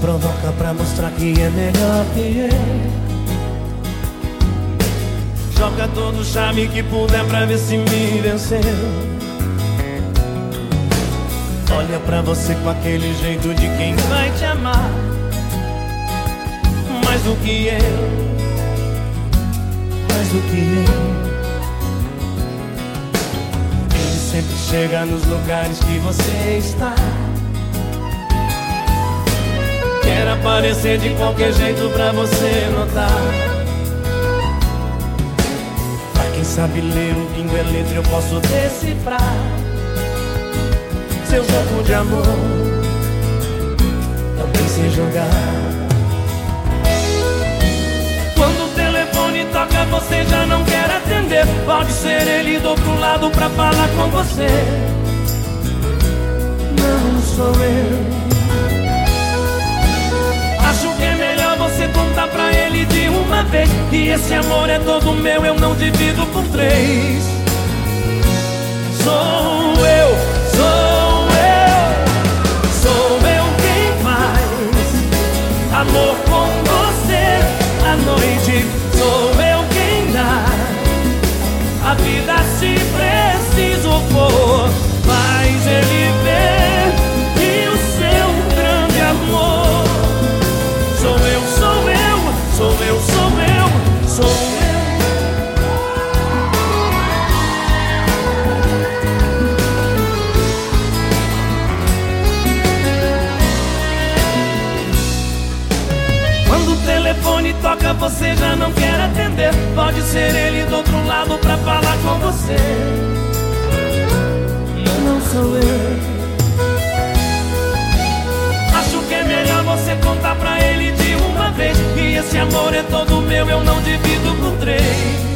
Provoca pra mostrar que é melhor que eu. Joga todo o charme que puder pra ver se me venceu. Olha pra você com aquele jeito de quem vai te amar Mais do que eu Mais do que eu. Sempre chega nos lugares que você está Quer aparecer de qualquer jeito pra você notar. Pra quem sabe ler um pingo é letra eu posso decifrar Seu jogo de amor. Também sei jogar. Quando o telefone toca você já não quer atender. Pode ser ele do outro lado pra falar com você Esse amor é todo meu, eu não divido por três. Sou eu, sou eu Sou eu quem faz Amor com você à noite. Sou eu quem dá A vida se preciso toca, você já não quer atender. Pode ser ele do outro lado pra falar com você. Não sou eu. Acho que é melhor você contar pra ele de uma vez. Que esse amor é todo meu, eu não divido por três.